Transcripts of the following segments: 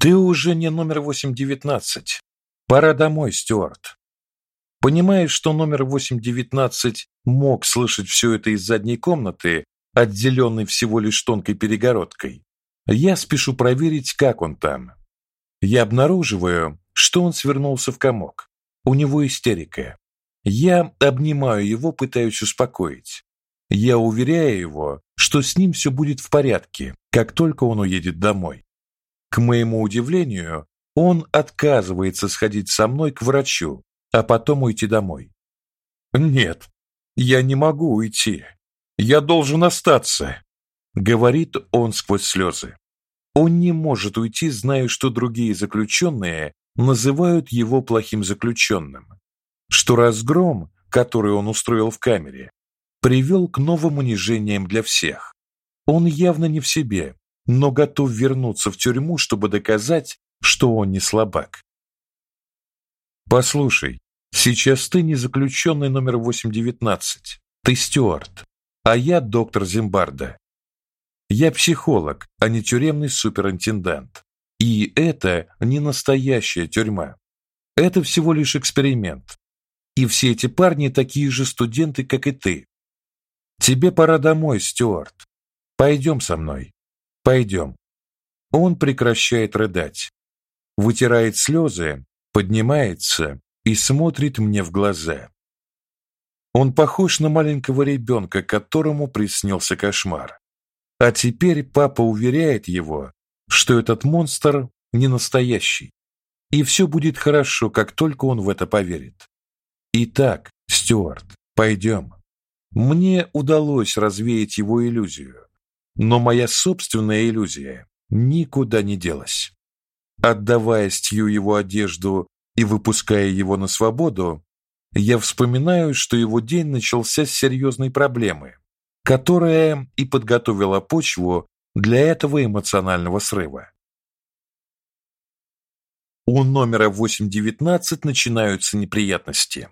Ты уже не номер 819. Пора домой, Стюарт. Понимаешь, что номер 819 мог слышать все это из задней комнаты, отделенной всего лишь тонкой перегородкой. Я спешу проверить, как он там. Я обнаруживаю, что он свернулся в комок. У него истерика. Я обнимаю его, пытаюсь успокоить. Я уверяю его, что с ним все будет в порядке, как только он уедет домой. К моему удивлению, он отказывается сходить со мной к врачу, а потом уйти домой. Нет, я не могу уйти. Я должен остаться, говорит он сквозь слезы. Он не может уйти, зная, что другие заключенные называют его плохим заключенным, что разгром, который он устроил в камере, привел к новым унижениям для всех. Он явно не в себе, но готов вернуться в тюрьму, чтобы доказать, что он не слабак. Послушай, сейчас ты не заключенный номер 819. Ты Стюарт, а я доктор Зимбарда. Я психолог, а не тюремный суперинтендант. И это не настоящая тюрьма. Это всего лишь эксперимент. И все эти парни такие же студенты, как и ты. Тебе пора домой, Стюарт. Пойдем со мной. Пойдем. Он прекращает рыдать, вытирает слезы, поднимается и смотрит мне в глаза. Он похож на маленького ребенка, которому приснился кошмар. А теперь папа уверяет его, что этот монстр не настоящий, и все будет хорошо, как только он в это поверит. Итак, Стюарт, пойдем. Мне удалось развеять его иллюзию, но моя собственная иллюзия никуда не делась. Отдавая Стью его одежду и выпуская его на свободу, я вспоминаю, что его день начался с серьезной проблемы, которая и подготовила почву для этого эмоционального срыва. У номера 819 начинаются неприятности.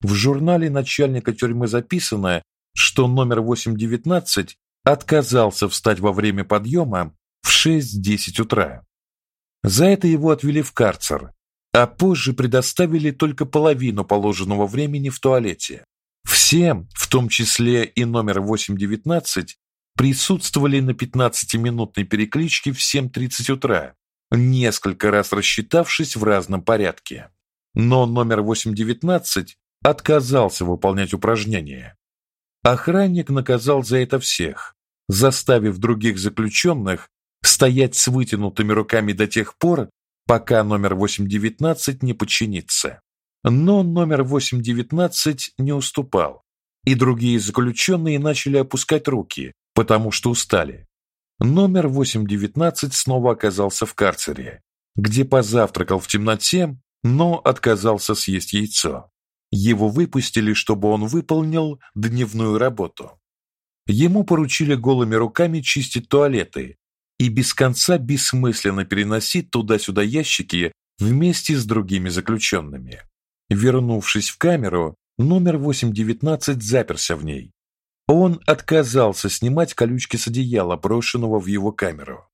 В журнале начальника тюрьмы записано, что номер 819 отказался встать во время подъема в 6:10 утра. За это его отвели в карцер, а позже предоставили только половину положенного времени в туалете. Все, в том числе и номер 819, присутствовали на 15-минутной перекличке в 7:30 утра, несколько раз рассчитавшись в разном порядке. Но номер 819 отказался выполнять упражнения. Охранник наказал за это всех, заставив других заключенных стоять с вытянутыми руками до тех пор, пока номер 819 не подчинится. Но номер 819 не уступал, и другие заключенные начали опускать руки, потому что устали. Номер 819 снова оказался в карцере, где позавтракал в темноте, но отказался съесть яйцо. Его выпустили, чтобы он выполнил дневную работу. Ему поручили голыми руками чистить туалеты и без конца бессмысленно переносить туда-сюда ящики вместе с другими заключенными. Вернувшись в камеру, номер 819 заперся в ней. Он отказался снимать колючки с одеяла, брошенного в его камеру.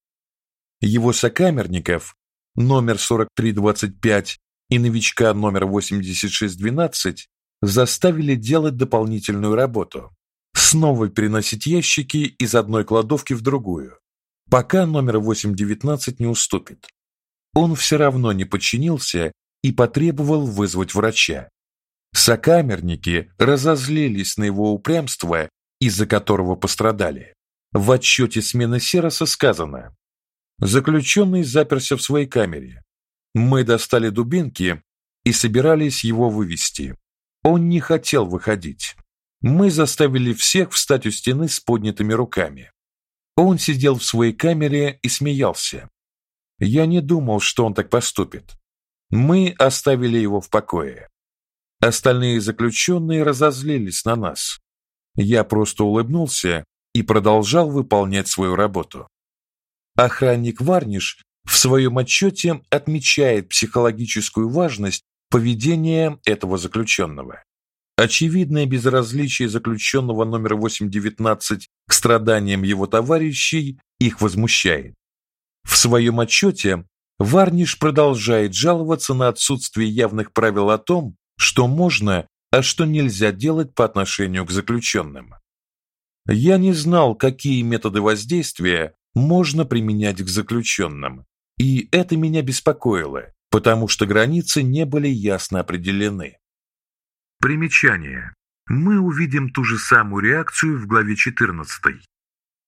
Его сокамерников, номер 4325 и новичка номер 8612 заставили делать дополнительную работу. Снова переносить ящики из одной кладовки в другую, пока номер 819 не уступит. Он все равно не подчинился и потребовал вызвать врача. Сокамерники разозлились на его упрямство, из-за которого пострадали. В отчете смены Сероса сказано: Заключенный заперся в своей камере. Мы достали дубинки и собирались его вывести. Он не хотел выходить. Мы заставили всех встать у стены с поднятыми руками. Он сидел в своей камере и смеялся. Я не думал, что он так поступит. Мы оставили его в покое. Остальные заключенные разозлились на нас. Я просто улыбнулся и продолжал выполнять свою работу. Охранник Варниш в своем отчете отмечает психологическую важность поведения этого заключенного. Очевидное безразличие заключенного номер 819 к страданиям его товарищей их возмущает. В своем отчете Варниш продолжает жаловаться на отсутствие явных правил о том, что можно, а что нельзя делать по отношению к заключенным. Я не знал, какие методы воздействия можно применять к заключенным, и это меня беспокоило, потому что границы не были ясно определены. Примечание. Мы увидим ту же самую реакцию в главе 14.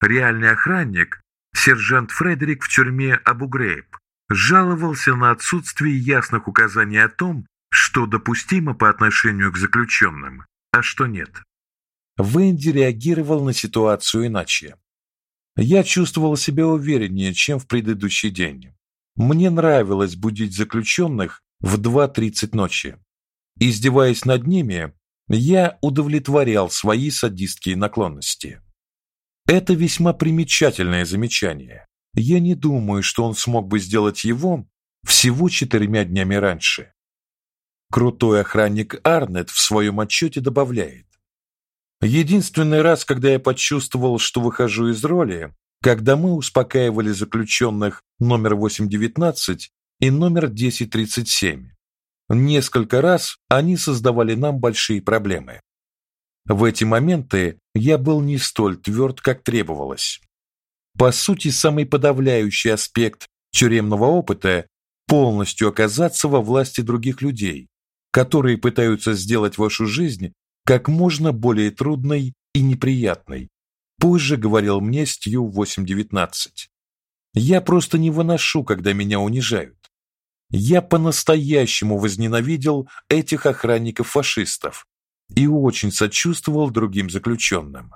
Реальный охранник, сержант Фредерик в тюрьме Абу-Грейб, жаловался на отсутствие ясных указаний о том, что допустимо по отношению к заключенным, а что нет. Венди реагировал на ситуацию иначе. Я чувствовал себя увереннее, чем в предыдущий день. Мне нравилось будить заключенных в 2:30 ночи. Издеваясь над ними, я удовлетворял свои садистские наклонности. Это весьма примечательное замечание. Я не думаю, что он смог бы сделать его всего четырьмя днями раньше. Крутой охранник Арнет в своем отчете добавляет: Единственный раз, когда я почувствовал, что выхожу из роли, когда мы успокаивали заключенных номер 819 и номер 1037. Несколько раз они создавали нам большие проблемы. В эти моменты я был не столь тверд, как требовалось. По сути, самый подавляющий аспект тюремного опыта полностью оказаться во власти других людей, которые пытаются сделать вашу жизнь как можно более трудной и неприятной. Позже говорил мне Стью 819. Я просто не выношу, когда меня унижают. Я по-настоящему возненавидел этих охранников-фашистов и очень сочувствовал другим заключенным.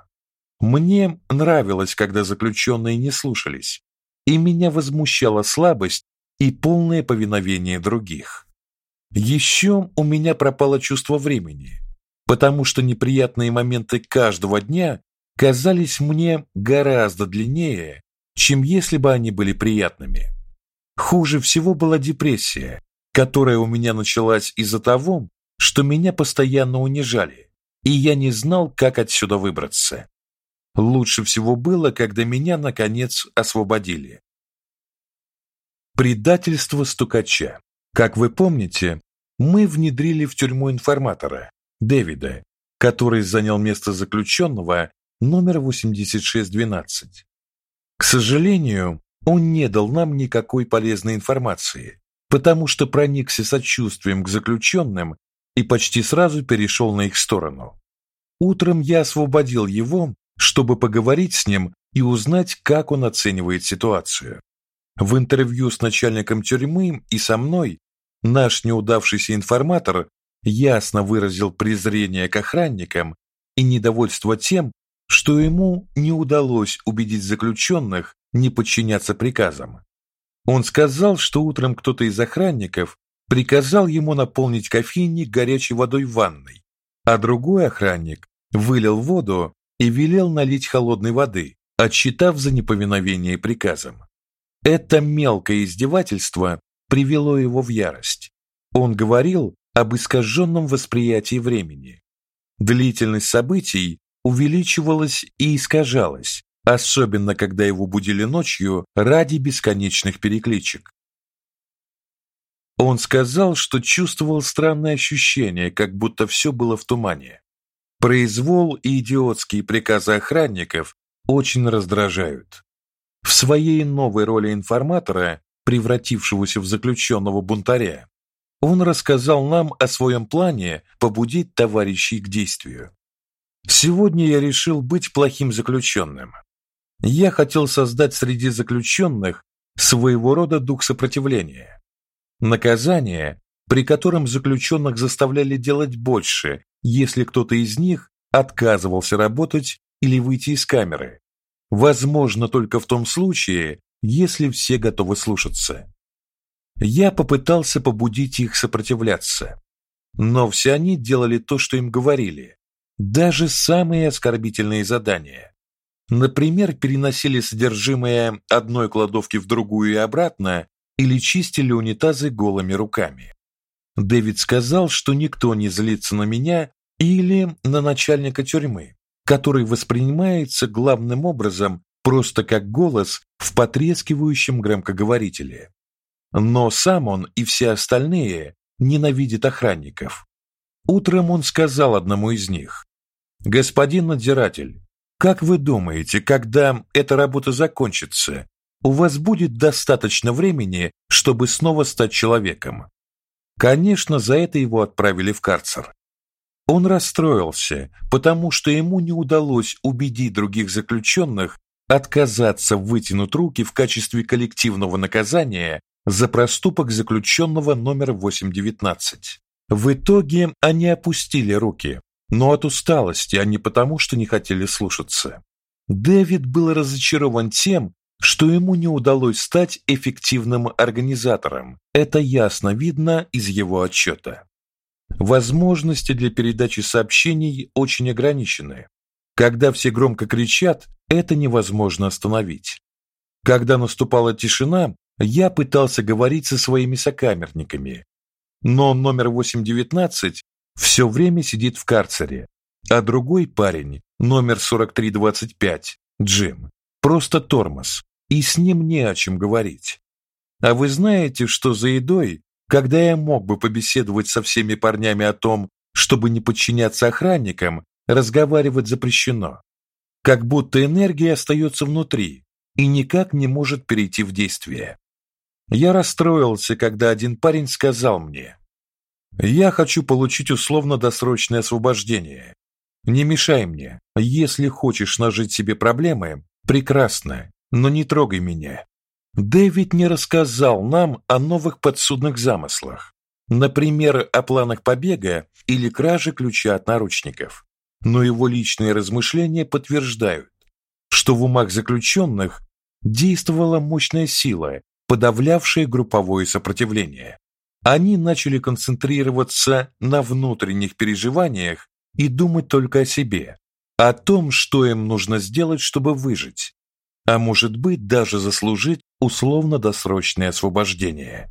Мне нравилось, когда заключенные не слушались, и меня возмущала слабость и полное повиновение других. Еще у меня пропало чувство времени, потому что неприятные моменты каждого дня казались мне гораздо длиннее, чем если бы они были приятными. Хуже всего была депрессия, которая у меня началась из-за того, что меня постоянно унижали, и я не знал, как отсюда выбраться. Лучше всего было, когда меня наконец освободили. Предательство стукача. Как вы помните, мы внедрили в тюрьму информатора Дэвида, который занял место заключенного номер 8612. К сожалению, он не дал нам никакой полезной информации, потому что проникся сочувствием к заключенным и почти сразу перешел на их сторону. Утром я освободил его, чтобы поговорить с ним и узнать, как он оценивает ситуацию. В интервью с начальником тюрьмы и со мной наш неудавшийся информатор ясно выразил презрение к охранникам и недовольство тем, что ему не удалось убедить заключенных не подчиняться приказам. Он сказал, что утром кто-то из охранников приказал ему наполнить кофейник горячей водой в ванной, а другой охранник вылил воду и велел налить холодной воды, отчитав за неповиновение приказам. Это мелкое издевательство привело его в ярость. Он говорил об искаженном восприятии времени. Длительность событий увеличивалась и искажалась, особенно когда его будили ночью ради бесконечных перекличек. Он сказал, что чувствовал странное ощущение, как будто все было в тумане. Произвол и идиотские приказы охранников очень раздражают. В своей новой роли информатора, превратившегося в заключенного бунтаря, он рассказал нам о своем плане побудить товарищей к действию. Сегодня я решил быть плохим заключенным. Я хотел создать среди заключенных своего рода дух сопротивления. Наказание, при котором заключенных заставляли делать больше, если кто-то из них отказывался работать или выйти из камеры. Возможно только в том случае, если все готовы слушаться. Я попытался побудить их сопротивляться, но все они делали то, что им говорили, даже самые оскорбительные задания. Например, переносили содержимое одной кладовки в другую и обратно или чистили унитазы голыми руками. Дэвид сказал, что никто не злится на меня или на начальника тюрьмы, который воспринимается главным образом просто как голос в потрескивающем громкоговорителе. Но сам он и все остальные ненавидят охранников. Утром он сказал одному из них: "Господин надзиратель, как вы думаете, когда эта работа закончится, у вас будет достаточно времени, чтобы снова стать человеком?" Конечно, за это его отправили в карцер. Он расстроился, потому что ему не удалось убедить других заключенных отказаться вытянуть руки в качестве коллективного наказания за проступок заключенного номер 819. В итоге они опустили руки, но от усталости, а не потому, что не хотели слушаться. Дэвид был разочарован тем, что ему не удалось стать эффективным организатором. Это ясно видно из его отчета. Возможности для передачи сообщений очень ограничены. Когда все громко кричат, это невозможно остановить. Когда наступала тишина, я пытался говорить со своими сокамерниками, но номер 819 все время сидит в карцере, а другой парень, номер 4325, Джим, просто тормоз, и с ним не о чем говорить. А вы знаете, что за едой, когда я мог бы побеседовать со всеми парнями о том, чтобы не подчиняться охранникам, разговаривать запрещено. Как будто энергия остается внутри и никак не может перейти в действие. Я расстроился, когда один парень сказал мне: "Я хочу получить условно-досрочное освобождение. Не мешай мне. Если хочешь нажить себе проблемы, прекрасно, но не трогай меня". Дэвид не рассказал нам о новых подсудных замыслах, например, о планах побега или краже ключа от наручников. Но его личные размышления подтверждают, что в умах заключенных действовала мощная сила, подавлявшие групповое сопротивление. Они начали концентрироваться на внутренних переживаниях и думать только о себе, о том, что им нужно сделать, чтобы выжить, а может быть, даже заслужить условно-досрочное освобождение.